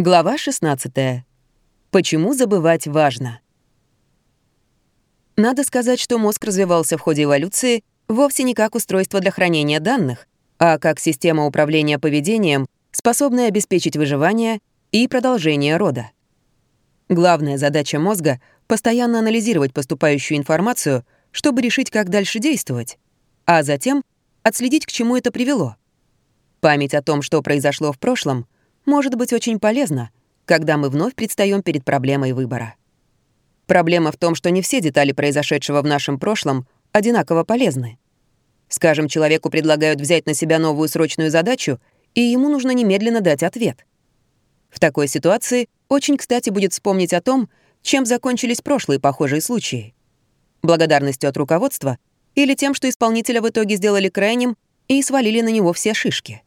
Глава 16. Почему забывать важно? Надо сказать, что мозг развивался в ходе эволюции вовсе не как устройство для хранения данных, а как система управления поведением, способная обеспечить выживание и продолжение рода. Главная задача мозга — постоянно анализировать поступающую информацию, чтобы решить, как дальше действовать, а затем отследить, к чему это привело. Память о том, что произошло в прошлом — может быть очень полезно, когда мы вновь предстаем перед проблемой выбора. Проблема в том, что не все детали произошедшего в нашем прошлом одинаково полезны. Скажем, человеку предлагают взять на себя новую срочную задачу, и ему нужно немедленно дать ответ. В такой ситуации очень кстати будет вспомнить о том, чем закончились прошлые похожие случаи. Благодарностью от руководства или тем, что исполнителя в итоге сделали крайним и свалили на него все шишки.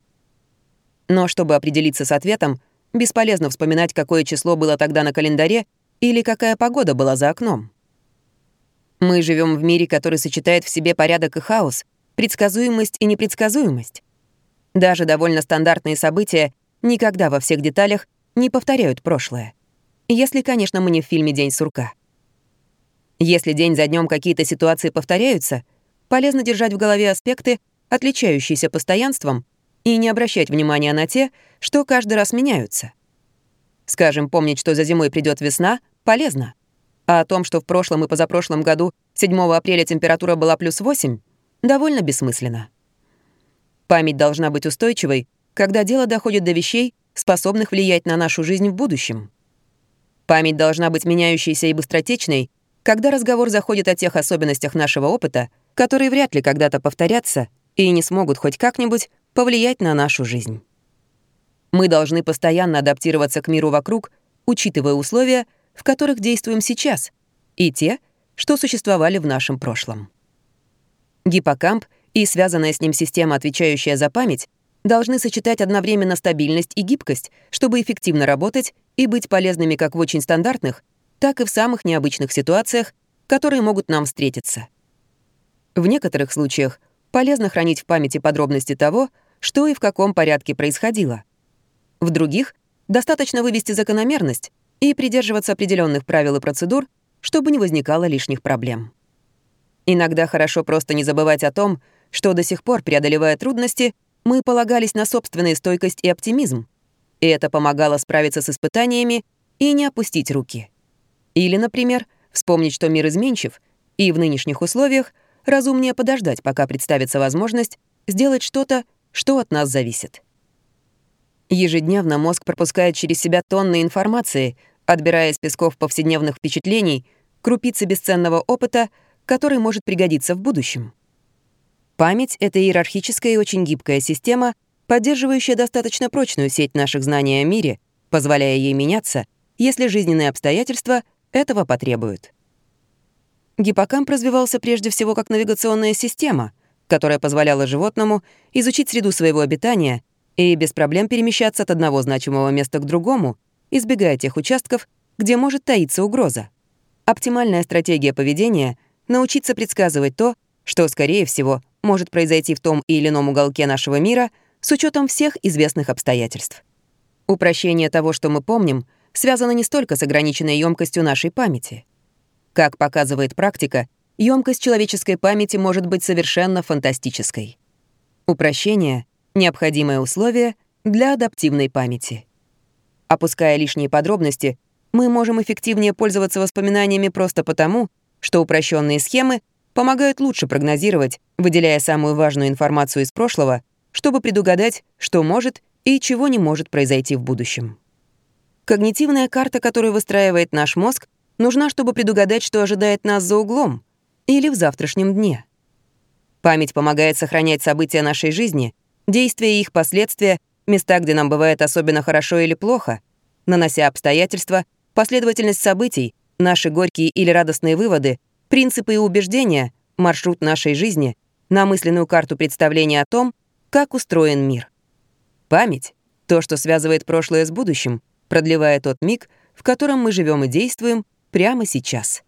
Но чтобы определиться с ответом, бесполезно вспоминать, какое число было тогда на календаре или какая погода была за окном. Мы живем в мире, который сочетает в себе порядок и хаос, предсказуемость и непредсказуемость. Даже довольно стандартные события никогда во всех деталях не повторяют прошлое. Если, конечно, мы не в фильме «День сурка». Если день за днем какие-то ситуации повторяются, полезно держать в голове аспекты, отличающиеся постоянством и не обращать внимания на те, что каждый раз меняются. Скажем, помнить, что за зимой придет весна, полезно. А о том, что в прошлом и позапрошлом году 7 апреля температура была плюс 8, довольно бессмысленно. Память должна быть устойчивой, когда дело доходит до вещей, способных влиять на нашу жизнь в будущем. Память должна быть меняющейся и быстротечной, когда разговор заходит о тех особенностях нашего опыта, которые вряд ли когда-то повторятся и не смогут хоть как-нибудь повлиять на нашу жизнь. Мы должны постоянно адаптироваться к миру вокруг, учитывая условия, в которых действуем сейчас, и те, что существовали в нашем прошлом. Гиппокамп и связанная с ним система, отвечающая за память, должны сочетать одновременно стабильность и гибкость, чтобы эффективно работать и быть полезными как в очень стандартных, так и в самых необычных ситуациях, которые могут нам встретиться. В некоторых случаях полезно хранить в памяти подробности того, что и в каком порядке происходило. В других достаточно вывести закономерность и придерживаться определенных правил и процедур, чтобы не возникало лишних проблем. Иногда хорошо просто не забывать о том, что до сих пор, преодолевая трудности, мы полагались на собственную стойкость и оптимизм, и это помогало справиться с испытаниями и не опустить руки. Или, например, вспомнить, что мир изменчив, и в нынешних условиях разумнее подождать, пока представится возможность сделать что-то, что от нас зависит. Ежедневно мозг пропускает через себя тонны информации, отбирая из песков повседневных впечатлений крупицы бесценного опыта, который может пригодиться в будущем. Память — это иерархическая и очень гибкая система, поддерживающая достаточно прочную сеть наших знаний о мире, позволяя ей меняться, если жизненные обстоятельства этого потребуют. Гиппокамп развивался прежде всего как навигационная система, которая позволяла животному изучить среду своего обитания и без проблем перемещаться от одного значимого места к другому, избегая тех участков, где может таиться угроза. Оптимальная стратегия поведения — научиться предсказывать то, что, скорее всего, может произойти в том или ином уголке нашего мира с учетом всех известных обстоятельств. Упрощение того, что мы помним, связано не столько с ограниченной емкостью нашей памяти — как показывает практика, емкость человеческой памяти может быть совершенно фантастической. Упрощение — необходимое условие для адаптивной памяти. Опуская лишние подробности, мы можем эффективнее пользоваться воспоминаниями просто потому, что упрощенные схемы помогают лучше прогнозировать, выделяя самую важную информацию из прошлого, чтобы предугадать, что может и чего не может произойти в будущем. Когнитивная карта, которую выстраивает наш мозг, нужна, чтобы предугадать, что ожидает нас за углом или в завтрашнем дне. Память помогает сохранять события нашей жизни, действия и их последствия, места, где нам бывает особенно хорошо или плохо, нанося обстоятельства, последовательность событий, наши горькие или радостные выводы, принципы и убеждения, маршрут нашей жизни, на мысленную карту представления о том, как устроен мир. Память — то, что связывает прошлое с будущим, продлевая тот миг, в котором мы живем и действуем, прямо сейчас.